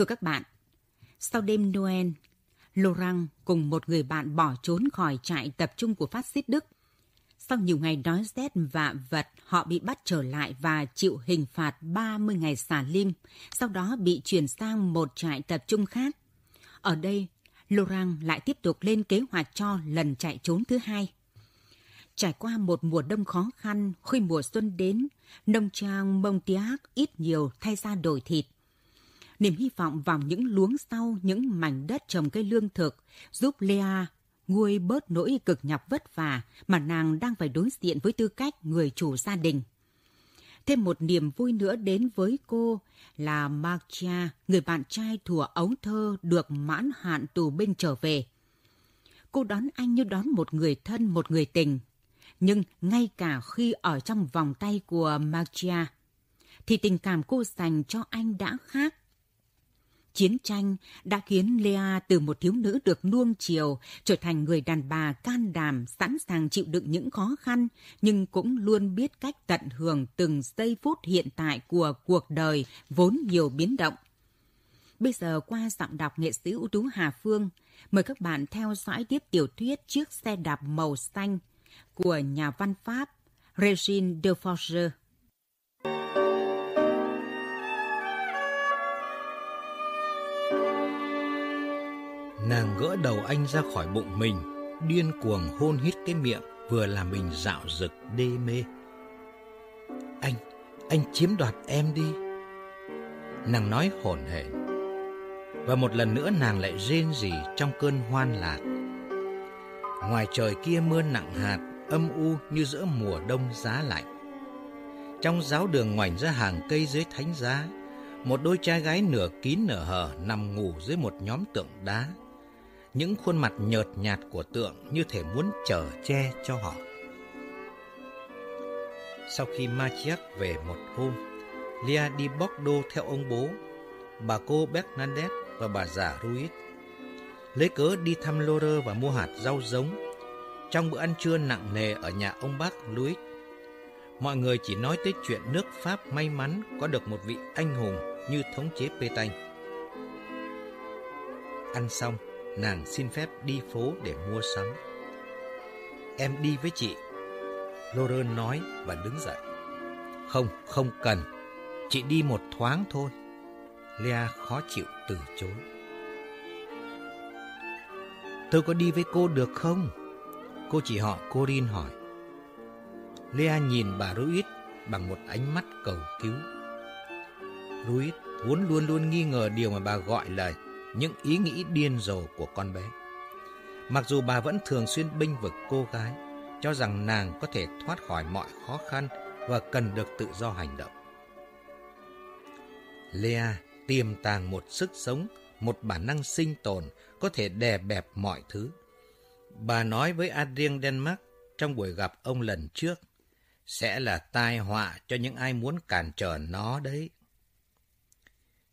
Thưa các bạn, sau đêm Noel, Laurent cùng một người bạn bỏ trốn khỏi trại tập trung của phát xít Đức. Sau nhiều ngày đói rét và vật, họ bị bắt trở lại và chịu hình phạt 30 ngày xả lim, sau đó bị chuyển sang một trại tập trung khác. Ở đây, Laurent lại tiếp tục lên kế hoạch cho lần chạy trốn thứ hai. Trải qua một mùa đông khó khăn, khi mùa xuân đến, nông trang Montiac ít nhiều thay ra đổi thịt. Niềm hy vọng vào những luống sau, những mảnh đất trồng cây lương thực, giúp Lea nguôi bớt nỗi cực nhọc vất vả mà nàng đang phải đối diện với tư cách người chủ gia đình. Thêm một niềm vui nữa đến với cô là Marcia, người bạn trai thùa ấu thơ được mãn hạn tù binh trở về. Cô đón anh như đón một người thân, một người tình. Nhưng ngay cả khi ở trong vòng tay của Marcia, thì tình cảm cô dành cho anh đã khác Chiến tranh đã khiến Lea từ một thiếu nữ được nuông chiều trở thành người đàn bà can đảm, sẵn sàng chịu đựng những khó khăn, nhưng cũng luôn biết cách tận hưởng từng giây phút hiện tại của cuộc đời vốn nhiều biến động. Bây giờ qua giọng đọc nghệ sĩ ưu tú Hà Phương, mời các bạn theo dõi tiếp tiểu thuyết Chiếc xe đạp màu xanh của nhà văn Pháp Regine de Forger. Nàng gỡ đầu anh ra khỏi bụng mình, điên cuồng hôn hít cái miệng vừa làm mình dạo rực đê mê. Anh, anh chiếm đoạt em đi. Nàng nói hổn hển. Và một lần nữa nàng lại rên rỉ trong cơn hoan lạc. Ngoài trời kia mưa nặng hạt, âm u như giữa mùa đông giá lạnh. Trong giáo đường ngoảnh ra hàng cây dưới thánh giá, một đôi trai gái nửa kín nửa hở nằm ngủ dưới một nhóm tượng đá những khuôn mặt nhợt nhạt của tượng như thể muốn chở che cho họ. Sau khi Machiac về một hôm, Lia đi Bordeaux theo ông bố, bà cô Bernadette và bà già Ruiz. Lấy cớ đi thăm Lore và mua hạt rau giống. Trong bữa ăn trưa nặng nề ở nhà ông bác Louis, mọi người chỉ nói tới chuyện nước Pháp may mắn có được một vị anh hùng như thống chế Pétain. Ăn xong, nàng xin phép đi phố để mua sắm. Em đi với chị. Lauren nói và đứng dậy. Không, không cần. Chị đi một thoáng thôi. Lea khó chịu từ chối. Tôi có đi với cô được không? Cô chỉ họ Corin hỏi. Lea nhìn bà Ruiz bằng một ánh mắt cầu cứu. Ruiz vốn luôn luôn nghi ngờ điều mà bà gọi là những ý nghĩ điên rồ của con bé. Mặc dù bà vẫn thường xuyên binh vực cô gái, cho rằng nàng có thể thoát khỏi mọi khó khăn và cần được tự do hành động. Lea tiềm tàng một sức sống, một bản năng sinh tồn có thể đè bẹp mọi thứ. Bà nói với Adrien Denmark trong buổi gặp ông lần trước, sẽ là tai họa cho những ai muốn cản trở nó đấy.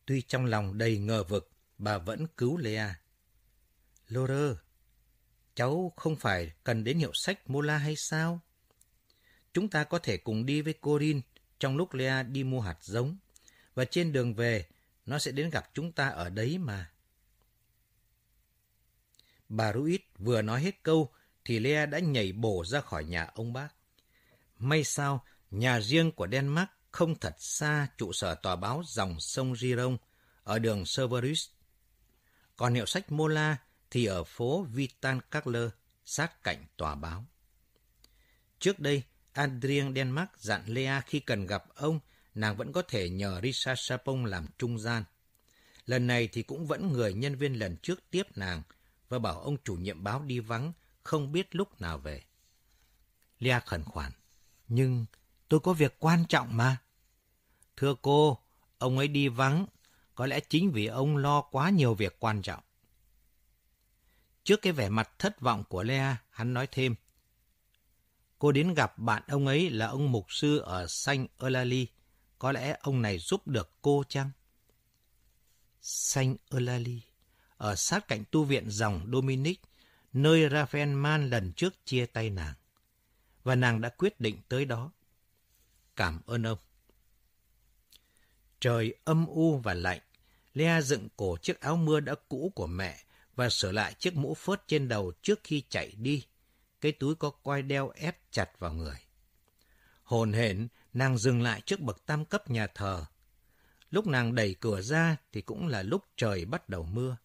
Tuy trong lòng đầy ngờ vực, bà vẫn cứu Lea. Lore, cháu không phải cần đến hiệu sách Mola hay sao? Chúng ta có thể cùng đi với Corin trong lúc Lea đi mua hạt giống. Và trên đường về, nó sẽ đến gặp chúng ta ở đấy mà. Bà Ruiz vừa nói hết câu thì Lea đã nhảy bổ ra khỏi nhà ông bác. May sao, nhà riêng của Denmark không thật xa trụ sở tòa báo dòng sông Giron ở đường Severus còn hiệu sách Mola thì ở phố Vitan Carler, sát cạnh tòa báo. Trước đây, Adrien Denmark dặn Lea khi cần gặp ông, nàng vẫn có thể nhờ Risa Sapong làm trung gian. Lần này thì cũng vẫn người nhân viên lần trước tiếp nàng và bảo ông chủ nhiệm báo đi vắng, không biết lúc nào về. Lea khẩn khoản. Nhưng tôi có việc quan trọng mà. Thưa cô, ông ấy đi vắng có lẽ chính vì ông lo quá nhiều việc quan trọng. Trước cái vẻ mặt thất vọng của Lea, hắn nói thêm. Cô đến gặp bạn ông ấy là ông mục sư ở Saint Eulalie. Có lẽ ông này giúp được cô chăng? Saint Eulalie, ở sát cạnh tu viện dòng Dominic, nơi Raphael Man lần trước chia tay nàng. Và nàng đã quyết định tới đó. Cảm ơn ông. Trời âm u và lạnh, Lea dựng cổ chiếc áo mưa đã cũ của mẹ và sửa lại chiếc mũ phớt trên đầu trước khi chạy đi. Cái túi có quai đeo ép chặt vào người. Hồn hển, nàng dừng lại trước bậc tam cấp nhà thờ. Lúc nàng đẩy cửa ra thì cũng là lúc trời bắt đầu mưa.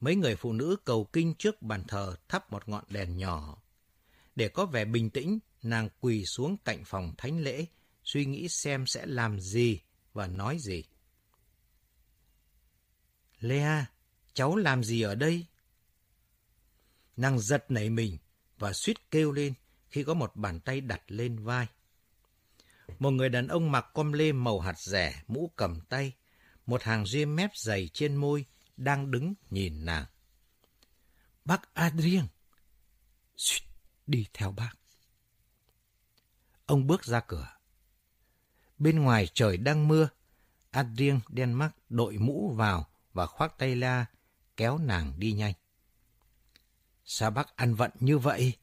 Mấy người phụ nữ cầu kinh trước bàn thờ thắp một ngọn đèn nhỏ. Để có vẻ bình tĩnh, nàng quỳ xuống cạnh phòng thánh lễ, suy nghĩ xem sẽ làm gì và nói gì. Lea, cháu làm gì ở đây? Nàng giật nảy mình và suýt kêu lên khi có một bàn tay đặt lên vai. Một người đàn ông mặc com lê màu hạt rẻ, mũ cầm tay, một hàng ria mép dày trên môi, đang đứng nhìn nàng. Bác Adrien! Suýt, đi theo bác. Ông bước ra cửa. Bên ngoài trời đang mưa, Adrien Denmark đội mũ vào và khoác tay la, kéo nàng đi nhanh. Sao bác ăn vận như vậy?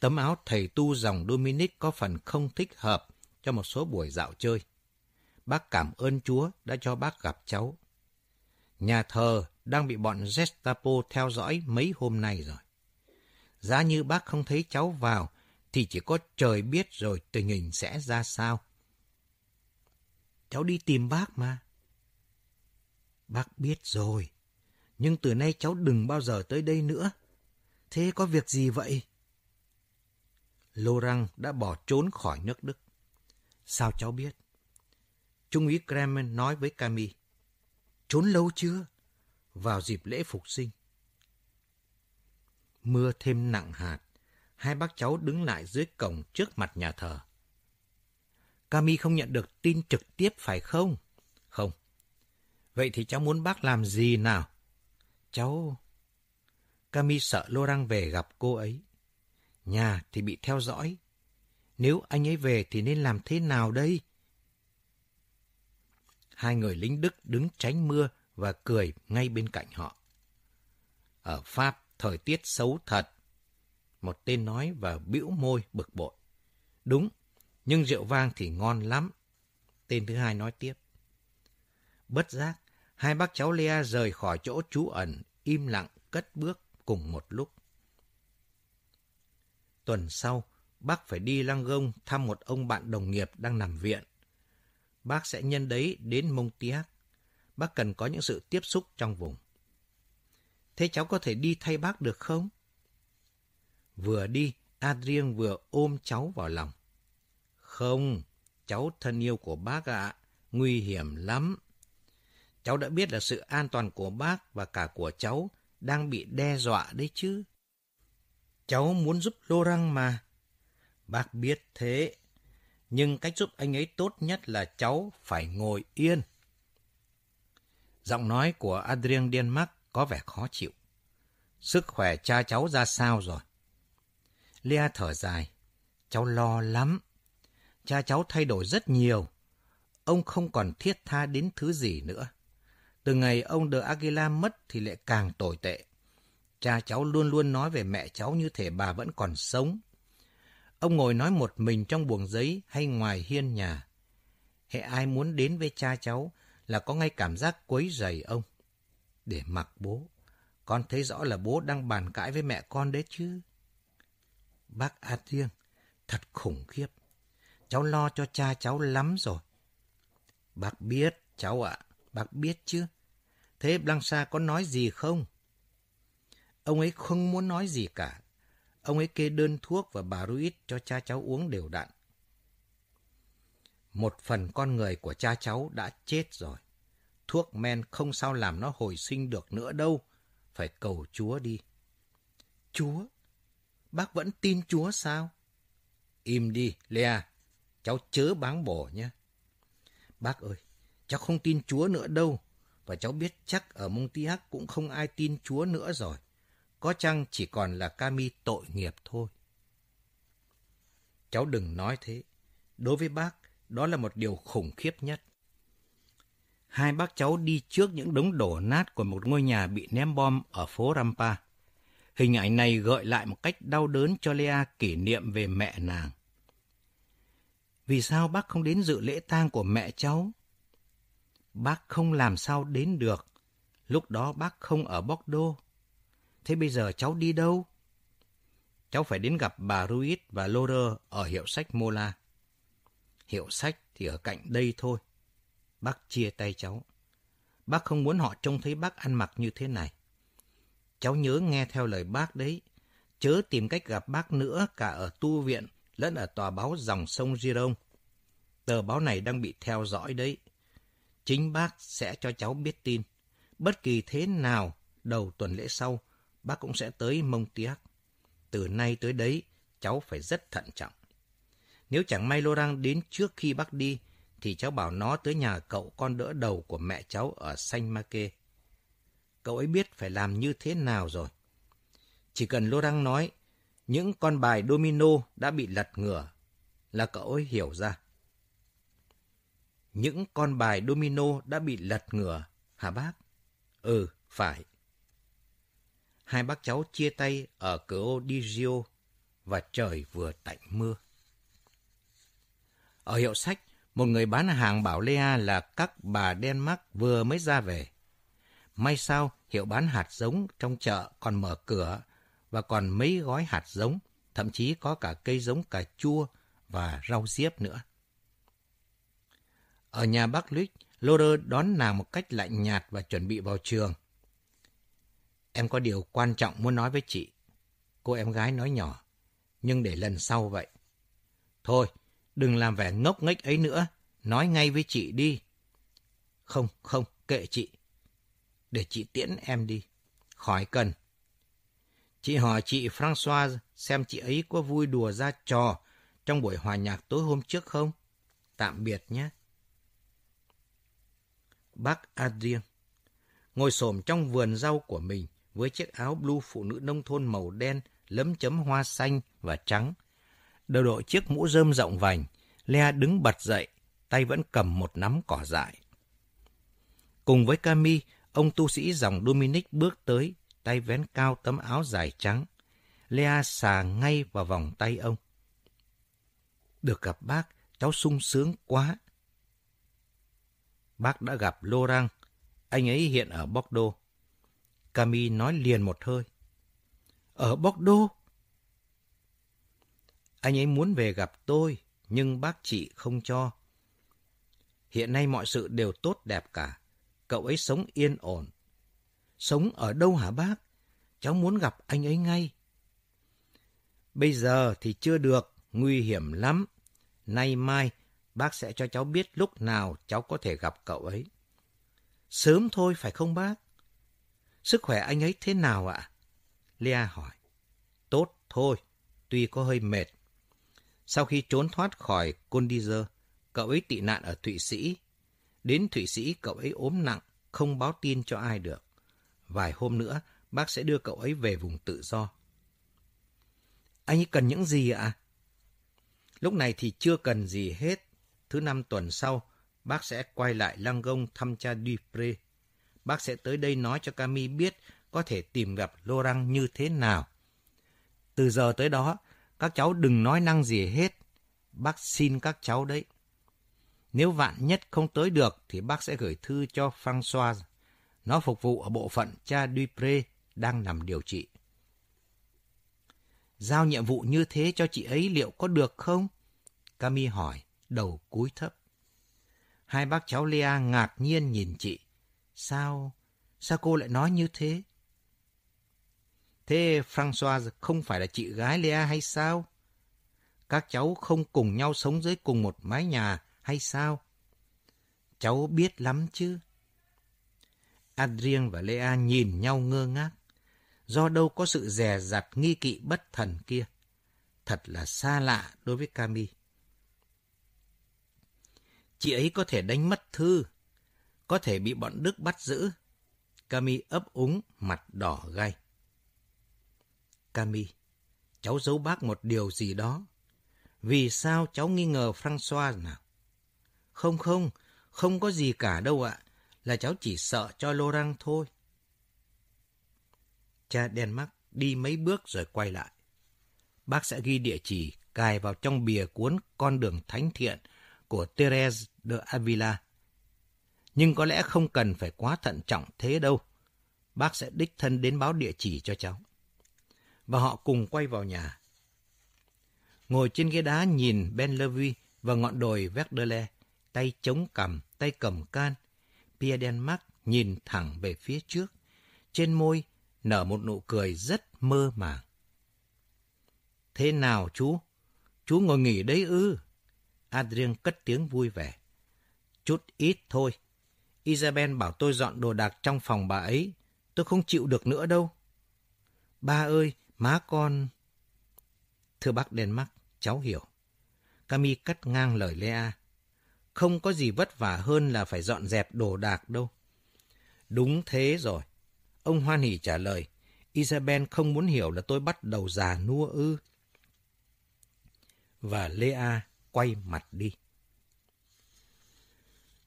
Tấm áo thầy tu dòng Dominic có phần không thích hợp cho một số buổi dạo chơi. Bác cảm ơn Chúa đã cho bác gặp cháu. Nhà thờ đang bị bọn Gestapo theo dõi mấy hôm nay rồi. Giá như bác không thấy cháu vào, thì chỉ có trời biết rồi tình hình sẽ ra sao. Cháu đi tìm bác mà. Bác biết rồi, nhưng từ nay cháu đừng bao giờ tới đây nữa. Thế có việc gì vậy? Laurent đã bỏ trốn khỏi nước Đức. Sao cháu biết? Trung úy Kremen nói với Cami. Trốn lâu chưa? Vào dịp lễ phục sinh. Mưa thêm nặng hạt. Hai bác cháu đứng lại dưới cổng trước mặt nhà thờ. Cami không nhận được tin trực tiếp phải? Không. Vậy thì cháu muốn bác làm gì nào? Cháu... Cami sợ Laurent về gặp cô ấy. Nhà thì bị theo dõi. Nếu anh ấy về thì nên làm thế nào đây? Hai người lính Đức đứng tránh mưa và cười ngay bên cạnh họ. Ở Pháp, thời tiết xấu thật. Một tên nói và bĩu môi bực bội. Đúng, nhưng rượu vang thì ngon lắm. Tên thứ hai nói tiếp. Bất giác, hai bác cháu Lea rời khỏi chỗ trú ẩn, im lặng cất bước cùng một lúc. Tuần sau, bác phải đi Lăng Gông thăm một ông bạn đồng nghiệp đang nằm viện. Bác sẽ nhân đấy đến Mông Tiác. Bác cần có những sự tiếp xúc trong vùng. Thế cháu có thể đi thay bác được không? Vừa đi, Adrien vừa ôm cháu vào lòng. Không, cháu thân yêu của bác ạ, nguy hiểm lắm. Cháu đã biết là sự an toàn của bác và cả của cháu đang bị đe dọa đấy chứ. Cháu muốn giúp Lô Răng mà. Bác biết thế, nhưng cách giúp anh ấy tốt nhất là cháu phải ngồi yên. Giọng nói của Adrien Denmark có vẻ khó chịu. Sức khỏe cha cháu ra sao rồi? Lea thở dài. Cháu lo lắm. Cha cháu thay đổi rất nhiều. Ông không còn thiết tha đến thứ gì nữa. Từ ngày ông de Aguila mất thì lại càng tồi tệ. Cha cháu luôn luôn nói về mẹ cháu như thể bà vẫn còn sống. Ông ngồi nói một mình trong buồng giấy hay ngoài hiên nhà. Hệ ai muốn đến với cha cháu là có ngay cảm giác quấy rầy ông. Để mặc bố, con thấy rõ là bố đang bàn cãi với mẹ con đấy chứ. Bác A Thiêng, thật khủng khiếp. Cháu lo cho cha cháu lắm rồi. Bác biết, cháu ạ, bác biết chứ. Thế Blanca có nói gì không? Ông ấy không muốn nói gì cả. Ông ấy kê đơn thuốc và bà Ruiz cho cha cháu uống đều đặn. Một phần con người của cha cháu đã chết rồi. Thuốc men không sao làm nó hồi sinh được nữa đâu. Phải cầu Chúa đi. Chúa? Bác vẫn tin Chúa sao? Im đi, Lea. Cháu chớ báng bổ nhé. Bác ơi, cháu không tin Chúa nữa đâu. Và cháu biết chắc ở Montiac cũng không ai tin Chúa nữa rồi. Có chăng chỉ còn là Cami tội nghiệp thôi. Cháu đừng nói thế. Đối với bác, đó là một điều khủng khiếp nhất. Hai bác cháu đi trước những đống đổ nát của một ngôi nhà bị ném bom ở phố Rampa. Hình ảnh này gợi lại một cách đau đớn cho Lea kỷ niệm về mẹ nàng. Vì sao bác không đến dự lễ tang của mẹ cháu? Bác không làm sao đến được. Lúc đó bác không ở Bordeaux. Thế bây giờ cháu đi đâu? Cháu phải đến gặp bà Ruiz và Laura ở hiệu sách Mola. Hiệu sách thì ở cạnh đây thôi. Bác chia tay cháu. Bác không muốn họ trông thấy bác ăn mặc như thế này. Cháu nhớ nghe theo lời bác đấy. Chớ tìm cách gặp bác nữa cả ở tu viện lẫn ở tòa báo dòng sông Giron. Tờ báo này đang bị theo dõi đấy. Chính bác sẽ cho cháu biết tin. Bất kỳ thế nào, đầu tuần lễ sau, bác cũng sẽ tới Mông Tiác. Từ nay tới đấy, cháu phải rất thận trọng. Nếu chẳng may Laurent đến trước khi bác đi, thì cháu bảo nó tới nhà cậu con đỡ đầu của mẹ cháu ở Saint Marque. Cậu ấy biết phải làm như thế nào rồi. Chỉ cần Laurent nói, những con bài domino đã bị lật ngửa, là cậu ấy hiểu ra. Những con bài domino đã bị lật ngửa, hả bác? Ừ, phải. Hai bác cháu chia tay ở cửa ô Digio và trời vừa tạnh mưa. Ở hiệu sách, một người bán hàng bảo Lea là các bà Denmark vừa mới ra về. May sao hiệu bán hạt giống trong chợ còn mở cửa và còn mấy gói hạt giống, thậm chí có cả cây giống cà chua và rau diếp nữa. Ở nhà bác Lích, Loder đón nàng một cách lạnh nhạt và chuẩn bị vào trường. Em có điều quan trọng muốn nói với chị. Cô em gái nói nhỏ, nhưng để lần sau vậy. Thôi, đừng làm vẻ ngốc nghếch ấy nữa, nói ngay với chị đi. Không, không, kệ chị. Để chị tiễn em đi. Khỏi cần. Chị hỏi chị François xem chị ấy có vui đùa ra trò trong buổi hòa nhạc tối hôm trước không? Tạm biệt nhé. Bác Adrien ngồi xổm trong vườn rau của mình với chiếc áo blue phụ nữ nông thôn màu đen lấm chấm hoa xanh và trắng. Đầu đội chiếc mũ rơm rộng vành, Lea đứng bật dậy, tay vẫn cầm một nắm cỏ dại. Cùng với Cami, ông tu sĩ dòng Dominic bước tới, tay vén cao tấm áo dài trắng. Lea xà ngay vào vòng tay ông. Được gặp bác, cháu sung sướng quá. Bác đã gặp Laurent, anh ấy hiện ở Bordeaux. Cami nói liền một hơi. Ở Bordeaux? Anh ấy muốn về gặp tôi, nhưng bác chị không cho. Hiện nay mọi sự đều tốt đẹp cả. Cậu ấy sống yên ổn. Sống ở đâu hả bác? Cháu muốn gặp anh ấy ngay. Bây giờ thì chưa được, nguy hiểm lắm. Nay mai, bác sẽ cho cháu biết lúc nào cháu có thể gặp cậu ấy. Sớm thôi phải không bác? Sức khỏe anh ấy thế nào ạ? Lea hỏi. Tốt thôi, tuy có hơi mệt. Sau khi trốn thoát khỏi Condizer, cậu ấy tị nạn ở Thụy Sĩ. Đến Thụy Sĩ cậu ấy ốm nặng, không báo tin cho ai được. Vài hôm nữa, bác sẽ đưa cậu ấy về vùng tự do. Anh ấy cần những gì ạ? Lúc này thì chưa cần gì hết. Thứ năm tuần sau, bác sẽ quay lại Langong thăm cha Dupré. Bác sẽ tới đây nói cho Cami biết có thể tìm gặp Laurent như thế nào. Từ giờ tới đó, các cháu đừng nói năng gì hết. Bác xin các cháu đấy. Nếu vạn nhất không tới được thì bác sẽ gửi thư cho François. Nó phục vụ ở bộ phận cha Dupré đang nằm điều trị. Giao nhiệm vụ như thế cho chị ấy liệu có được không? Cami hỏi, đầu cúi thấp. Hai bác cháu Lea ngạc nhiên nhìn chị. Sao? Sao cô lại nói như thế? Thế Françoise không phải là chị gái Lea hay sao? Các cháu không cùng nhau sống dưới cùng một mái nhà hay sao? Cháu biết lắm chứ. Adrien và Lea nhìn nhau ngơ ngác. Do đâu có sự dè dặt nghi kỵ bất thần kia. Thật là xa lạ đối với Cami. Chị ấy có thể đánh mất thư, có thể bị bọn Đức bắt giữ. Cami ấp úng, mặt đỏ gay. Cami, cháu giấu bác một điều gì đó. Vì sao cháu nghi ngờ Francois nào? Không không, không có gì cả đâu ạ. Là cháu chỉ sợ cho Laurent thôi. Cha Denmark đi mấy bước rồi quay lại. Bác sẽ ghi địa chỉ cài vào trong bìa cuốn Con đường Thánh Thiện của Therese de Avila. Nhưng có lẽ không cần phải quá thận trọng thế đâu. Bác sẽ đích thân đến báo địa chỉ cho cháu. Và họ cùng quay vào nhà. Ngồi trên ghế đá nhìn Ben Levy và ngọn đồi Verdele, tay chống cằm, tay cầm can. Pierre Denmark nhìn thẳng về phía trước. Trên môi nở một nụ cười rất mơ màng. Thế nào chú? Chú ngồi nghỉ đấy ư? Adrien cất tiếng vui vẻ. Chút ít thôi. Isabel bảo tôi dọn đồ đạc trong phòng bà ấy. Tôi không chịu được nữa đâu. Ba ơi, má con... Thưa bác Denmark, cháu hiểu. Cami cắt ngang lời Lea. Không có gì vất vả hơn là phải dọn dẹp đồ đạc đâu. Đúng thế rồi. Ông hoan hỉ trả lời. Isabel không muốn hiểu là tôi bắt đầu già nua ư. Và Lea quay mặt đi.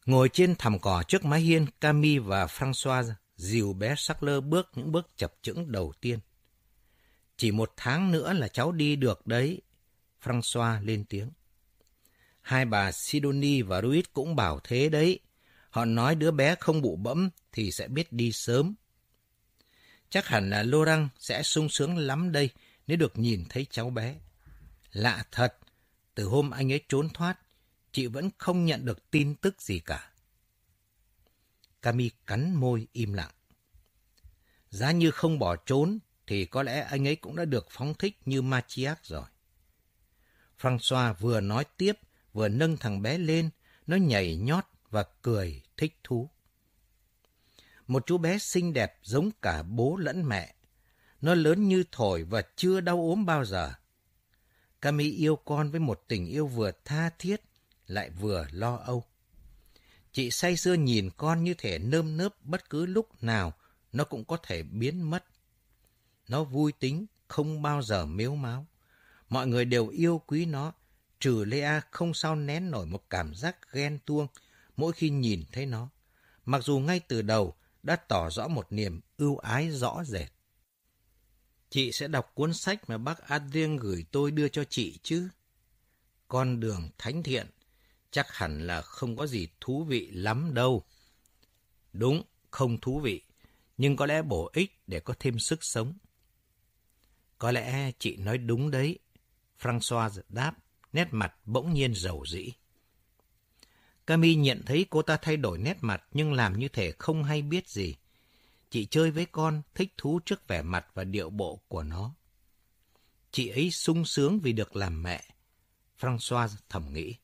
Ngồi trên thảm cỏ trước mái hiên, Camille và Francois dìu bé Sackler bước những bước chập chững đầu tiên. Chỉ một tháng nữa là cháu đi được đấy, Francois lên tiếng. Hai bà Sidonie và Ruiz cũng bảo thế đấy. Họ nói đứa bé không bụ bẫm thì sẽ biết đi sớm. Chắc hẳn là Laurent sẽ sung sướng lắm đây nếu được nhìn thấy cháu bé. Lạ thật, từ hôm anh ấy trốn thoát, chị vẫn không nhận được tin tức gì cả. Cami cắn môi im lặng. Giá như không bỏ trốn, thì có lẽ anh ấy cũng đã được phóng thích như Machiac rồi. François vừa nói tiếp, vừa nâng thằng bé lên, nó nhảy nhót và cười thích thú. Một chú bé xinh đẹp giống cả bố lẫn mẹ. Nó lớn như thổi và chưa đau ốm bao giờ. Cami yêu con với một tình yêu vừa tha thiết, lại vừa lo âu. Chị say sưa nhìn con như thể nơm nớp bất cứ lúc nào nó cũng có thể biến mất. Nó vui tính, không bao giờ miếu máu. Mọi người đều yêu quý nó, trừ Lea không sao nén nổi một cảm giác ghen tuông mỗi khi nhìn thấy nó. Mặc dù ngay từ đầu đã tỏ rõ một niềm ưu ái rõ rệt. Chị sẽ đọc cuốn sách mà bác Adrien gửi tôi đưa cho chị chứ. Con đường thánh thiện chắc hẳn là không có gì thú vị lắm đâu. Đúng, không thú vị, nhưng có lẽ bổ ích để có thêm sức sống. Có lẽ chị nói đúng đấy, François đáp, nét mặt bỗng nhiên giàu dĩ Cami nhận thấy cô ta thay đổi nét mặt nhưng làm như thể không hay biết gì. Chị chơi với con, thích thú trước vẻ mặt và điệu bộ của nó. Chị ấy sung sướng vì được làm mẹ. François thầm nghĩ.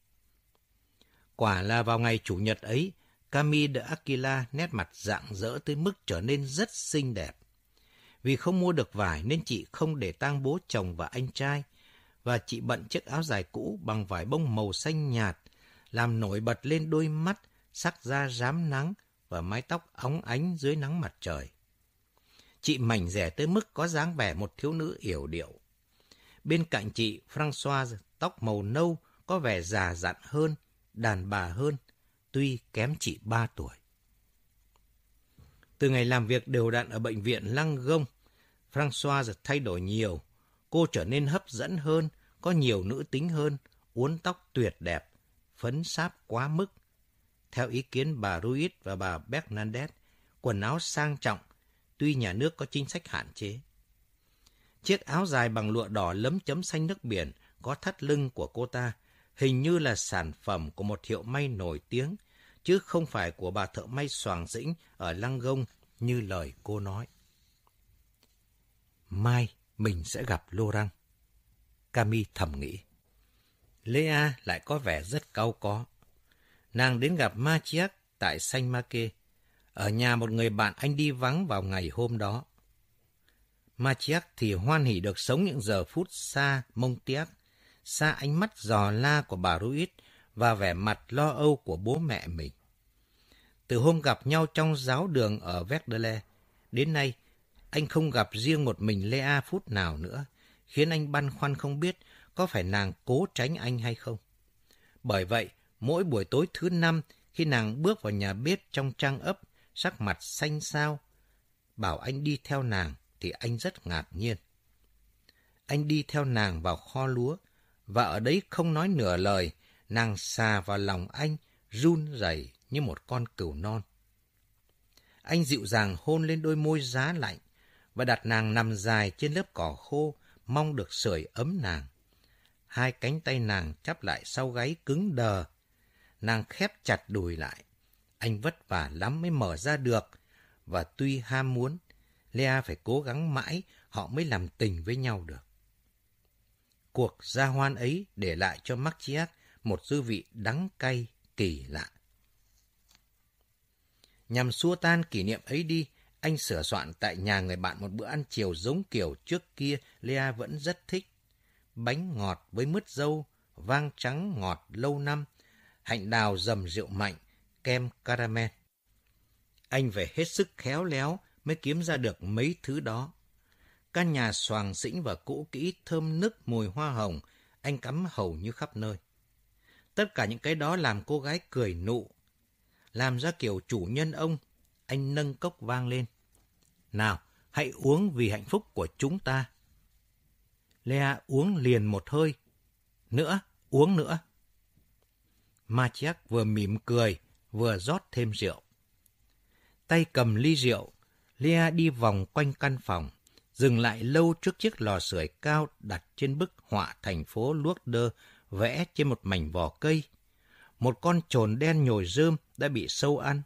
Quả là vào ngày Chủ nhật ấy, Camille de Aquila nét mặt rạng rỡ tới mức trở nên rất xinh đẹp. Vì không mua được vải nên chị không để tang bố chồng và anh trai, và chị bận chiếc áo dài cũ bằng vải bông màu xanh nhạt, làm nổi bật lên đôi mắt, sắc da rám nắng và mái tóc óng ánh dưới nắng mặt trời. Chị mảnh rẻ tới mức có dáng vẻ một thiếu nữ yểu điệu. Bên cạnh chị, François tóc màu nâu, có vẻ già dặn hơn, đàn bà hơn, tuy kém chị ba tuổi. Từ ngày làm việc đều đặn ở bệnh viện Lăng Gông, François thay đổi nhiều. Cô trở nên hấp dẫn hơn, có nhiều nữ tính hơn, uốn tóc tuyệt đẹp, phấn sáp quá mức. Theo ý kiến bà Ruiz và bà Bernadette, quần áo sang trọng, tuy nhà nước có chính sách hạn chế. Chiếc áo dài bằng lụa đỏ lấm chấm xanh nước biển có thắt lưng của cô ta hình như là sản phẩm của một hiệu may nổi tiếng, chứ không phải của bà thợ may soàng dĩnh ở Lăng Gông như lời cô nói. Mai mình sẽ gặp Lô Răng. Cami thầm nghĩ. Lea lại có vẻ rất cao có. Nàng đến gặp Machiac tại Xanh Ma Kê, ở nhà một người bạn anh đi vắng vào ngày hôm đó. Machiac thì hoan hỉ được sống những giờ phút xa mông tiếc, xa ánh mắt giò la của bà Ruiz và vẻ mặt lo âu của bố mẹ mình. Từ hôm gặp nhau trong giáo đường ở Verdele, đến nay, anh không gặp riêng một mình Lea phút nào nữa, khiến anh băn khoăn không biết có phải nàng cố tránh anh hay không. Bởi vậy, mỗi buổi tối thứ năm, khi nàng bước vào nhà bếp trong trang ấp, sắc mặt xanh xao, bảo anh đi theo nàng thì anh rất ngạc nhiên. Anh đi theo nàng vào kho lúa, và ở đấy không nói nửa lời, nàng xà vào lòng anh, run rẩy như một con cừu non. Anh dịu dàng hôn lên đôi môi giá lạnh và đặt nàng nằm dài trên lớp cỏ khô, mong được sưởi ấm nàng. Hai cánh tay nàng chắp lại sau gáy cứng đờ. Nàng khép chặt đùi lại. Anh vất vả lắm mới mở ra được. Và tuy ham muốn, Lea phải cố gắng mãi họ mới làm tình với nhau được. Cuộc gia hoan ấy để lại cho Marciac một dư vị đắng cay kỳ lạ. Nhằm xua tan kỷ niệm ấy đi, anh sửa soạn tại nhà người bạn một bữa ăn chiều giống kiểu trước kia Lea vẫn rất thích. Bánh ngọt với mứt dâu, vang trắng ngọt lâu năm, hạnh đào dầm rượu mạnh, kem caramel. Anh phải hết sức khéo léo mới kiếm ra được mấy thứ đó. Căn nhà xoàng xĩnh và cũ kỹ thơm nức mùi hoa hồng, anh cắm hầu như khắp nơi. Tất cả những cái đó làm cô gái cười nụ. Làm ra kiểu chủ nhân ông, anh nâng cốc vang lên. Nào, hãy uống vì hạnh phúc của chúng ta. Lea uống liền một hơi. Nữa, uống nữa. Machiak vừa mỉm cười, vừa rót thêm rượu. Tay cầm ly rượu, Lea đi vòng quanh căn phòng, dừng lại lâu trước chiếc lò sưởi cao đặt trên bức họa thành phố Lourdes vẽ trên một mảnh vỏ cây. Một con trồn đen nhồi rơm đã bị sâu ăn,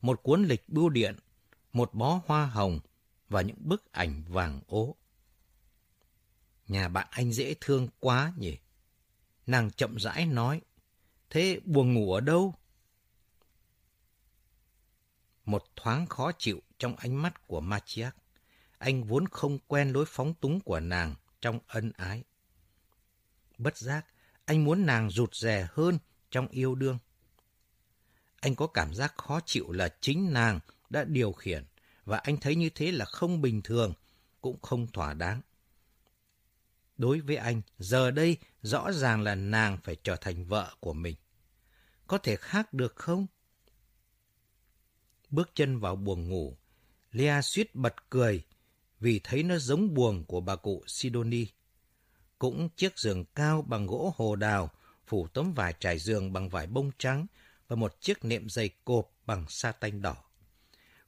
một cuốn lịch bưu điện, một bó hoa hồng và những bức ảnh vàng ố. Nhà bạn anh dễ thương quá nhỉ? Nàng chậm rãi nói, thế buồn ngủ ở đâu? Một thoáng khó chịu trong ánh mắt của Machiak. Anh vốn không quen lối phóng túng của nàng trong ân ái. Bất giác, anh muốn nàng rụt rè hơn trong yêu đương. Anh có cảm giác khó chịu là chính nàng đã điều khiển và anh thấy như thế là không bình thường, cũng không thỏa đáng. Đối với anh, giờ đây rõ ràng là nàng phải trở thành vợ của mình. Có thể khác được không? Bước chân vào buồng ngủ, Lea suýt bật cười vì thấy nó giống buồng của bà cụ Sidoni. Cũng chiếc giường cao bằng gỗ hồ đào, phủ tấm vải trải giường bằng vải bông trắng và một chiếc nệm dày cộp bằng sa tanh đỏ.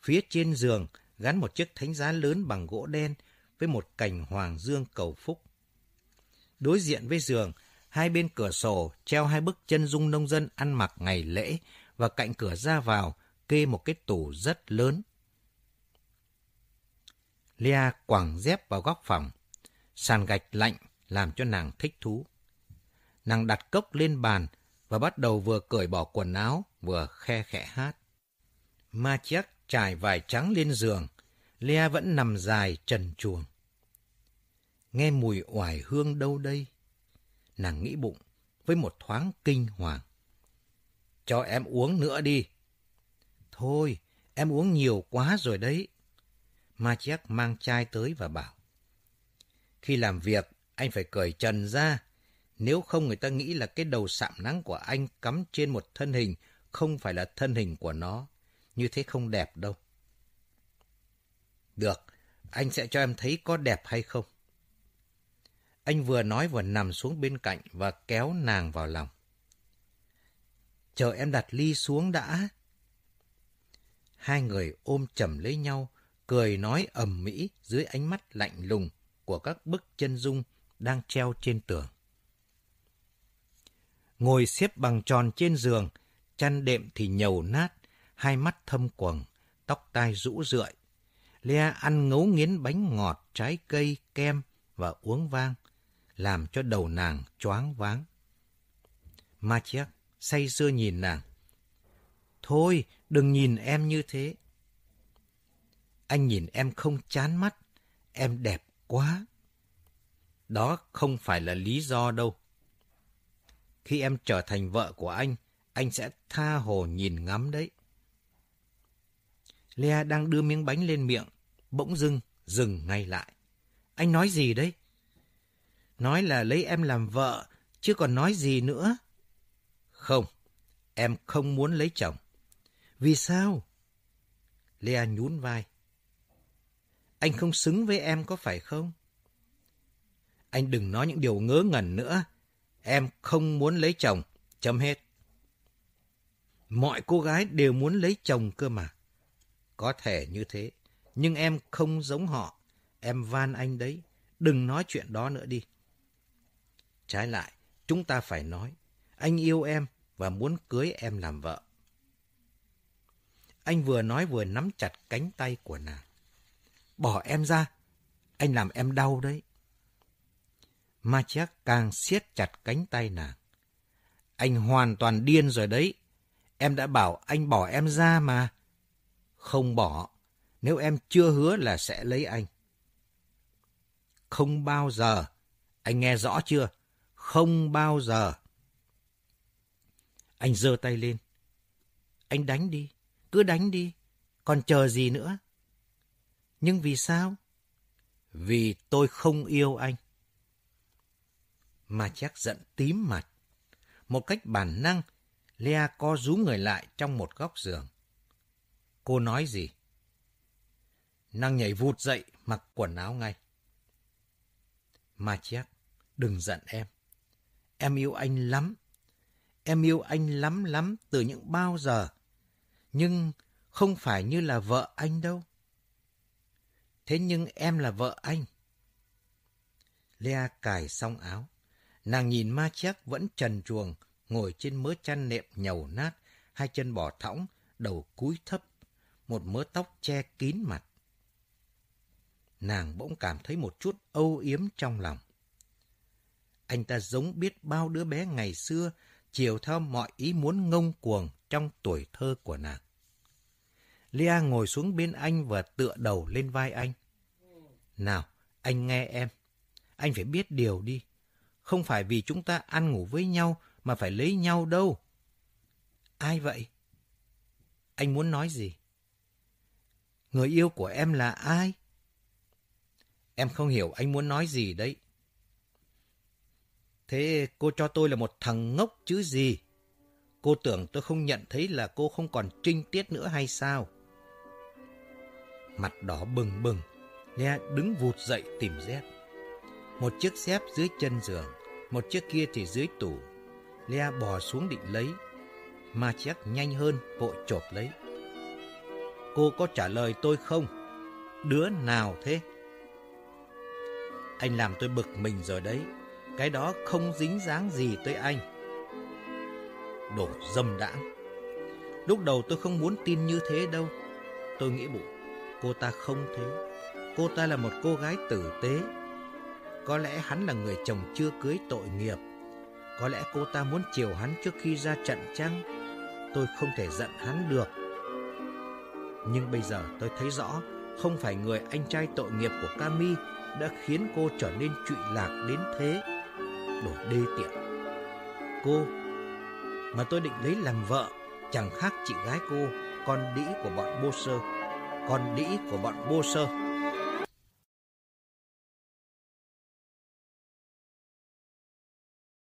Phía trên giường gắn một chiếc thánh giá lớn bằng gỗ đen với một cành hoàng dương cầu phúc. Đối diện với giường, hai bên cửa sổ treo hai bức chân dung nông dân ăn mặc ngày lễ và cạnh cửa ra vào kê một cái tủ rất lớn. Lea quẳng dép vào góc phòng. Sàn gạch lạnh làm cho nàng thích thú. Nàng đặt cốc lên bàn và bắt đầu vừa cởi bỏ quần áo, vừa khe khẽ hát. Ma chiếc trải vải trắng lên giường, Lea vẫn nằm dài trần chuồng. Nghe mùi oải hương đâu đây? Nàng nghĩ bụng với một thoáng kinh hoàng. Cho em uống nữa đi. Thôi, em uống nhiều quá rồi đấy. Ma chắc mang chai tới và bảo. Khi làm việc, anh phải cởi trần ra. Nếu không người ta nghĩ là cái đầu sạm nắng của anh cắm trên một thân hình không phải là thân hình của nó. Như thế không đẹp đâu. Được, anh sẽ cho em thấy có đẹp hay không. Anh vừa nói vừa nằm xuống bên cạnh và kéo nàng vào lòng. Chờ em đặt ly xuống đã. Hai người ôm chầm lấy nhau, cười nói ầm mỹ dưới ánh mắt lạnh lùng của các bức chân dung đang treo trên tường. Ngồi xếp bằng tròn trên giường, chăn đệm thì nhầu nát, hai mắt thâm quầng, tóc tai rũ rượi. Lea ăn ngấu nghiến bánh ngọt, trái cây, kem và uống vang, làm cho đầu nàng choáng váng. Machiak say sưa nhìn nàng. Thôi, đừng nhìn em như thế. Anh nhìn em không chán mắt, em đẹp quá. Đó không phải là lý do đâu. Khi em trở thành vợ của anh, anh sẽ tha hồ nhìn ngắm đấy. Lea đang đưa miếng bánh lên miệng, bỗng dưng dừng ngay lại. Anh nói gì đấy? Nói là lấy em làm vợ, chứ còn nói gì nữa? Không, em không muốn lấy chồng. Vì sao? Lea nhún vai. Anh không xứng với em có phải không? Anh đừng nói những điều ngớ ngẩn nữa. Em không muốn lấy chồng. Chấm hết. Mọi cô gái đều muốn lấy chồng cơ mà. Có thể như thế, nhưng em không giống họ. Em van anh đấy, đừng nói chuyện đó nữa đi. Trái lại, chúng ta phải nói, anh yêu em và muốn cưới em làm vợ. Anh vừa nói vừa nắm chặt cánh tay của nàng. Bỏ em ra, anh làm em đau đấy. Ma chắc càng siết chặt cánh tay nàng. Anh hoàn toàn điên rồi đấy. Em đã bảo anh bỏ em ra mà. Không bỏ, nếu em chưa hứa là sẽ lấy anh. Không bao giờ. Anh nghe rõ chưa? Không bao giờ. Anh giơ tay lên. Anh đánh đi, cứ đánh đi. Còn chờ gì nữa? Nhưng vì sao? Vì tôi không yêu anh. Mà chắc giận tím mặt. Một cách bản năng, Lea co rú người lại trong một góc giường. Cô nói gì? Năng nhảy vụt dậy, mặc quần áo ngay. Mà chắc, đừng giận em. Em yêu anh lắm. Em yêu anh lắm lắm từ những bao giờ. Nhưng không phải như là vợ anh đâu. Thế nhưng em là vợ anh. Lea cài xong áo. Nàng nhìn ma chắc vẫn trần truồng, ngồi trên mớ chăn nệm nhầu nát, hai chân bò thõng, đầu cúi thấp, một mớ tóc che kín mặt. Nàng bỗng cảm thấy một chút âu yếm trong lòng. Anh ta giống biết bao đứa bé ngày xưa, chiều theo mọi ý muốn ngông cuồng trong tuổi thơ của nàng. Lia ngồi xuống bên anh và tựa đầu lên vai anh. Nào, anh nghe em. Anh phải biết điều đi. Không phải vì chúng ta ăn ngủ với nhau mà phải lấy nhau đâu. Ai vậy? Anh muốn nói gì? Người yêu của em là ai? Em không hiểu anh muốn nói gì đấy. Thế cô cho tôi là một thằng ngốc chứ gì? Cô tưởng tôi không nhận thấy là cô không còn trinh tiết nữa hay sao? Mặt đỏ bừng bừng, Lea đứng vụt dậy tìm dép. Một chiếc dép dưới chân giường, một chiếc kia thì dưới tủ. Lea bò xuống định lấy, mà chắc nhanh hơn vội chộp lấy. Cô có trả lời tôi không? Đứa nào thế? Anh làm tôi bực mình rồi đấy. Cái đó không dính dáng gì tới anh. Đồ dâm đãng. Lúc đầu tôi không muốn tin như thế đâu. Tôi nghĩ bụng, cô ta không thế. Cô ta là một cô gái tử tế. Có lẽ hắn là người chồng chưa cưới tội nghiệp. Có lẽ cô ta muốn chiều hắn trước khi ra trận chăng? Tôi không thể giận hắn được. Nhưng bây giờ tôi thấy rõ, không phải người anh trai tội nghiệp của Cami đã khiến cô trở nên trụy lạc đến thế. Đồ đê tiện. Cô mà tôi định lấy làm vợ chẳng khác chị gái cô, con đĩ của bọn bô sơ. Con đĩ của bọn bô sơ.